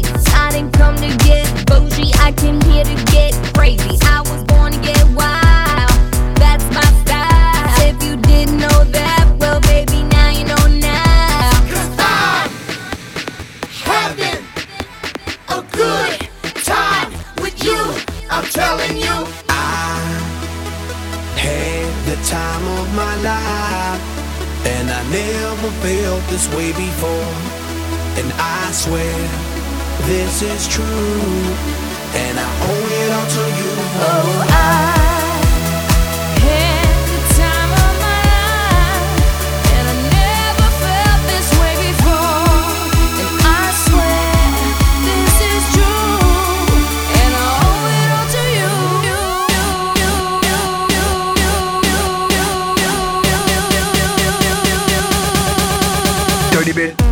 With. I didn't come to get bougie, I came here to get crazy. I was born to get wild, that's my style. If you didn't know that, well, baby, now you know now. having a good time with you. I'm telling you. I had the time of my life, and I never felt this way before. And I swear this is true, and I owe it all to you. Oh, I had the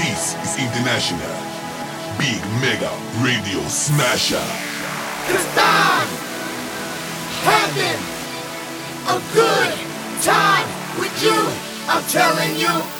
This is International. Big Mega Radio Smasher. Cause I'm having a good time with you. I'm telling you.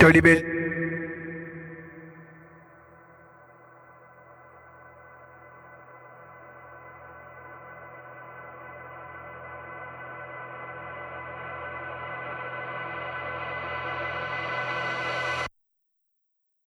Dirty bit.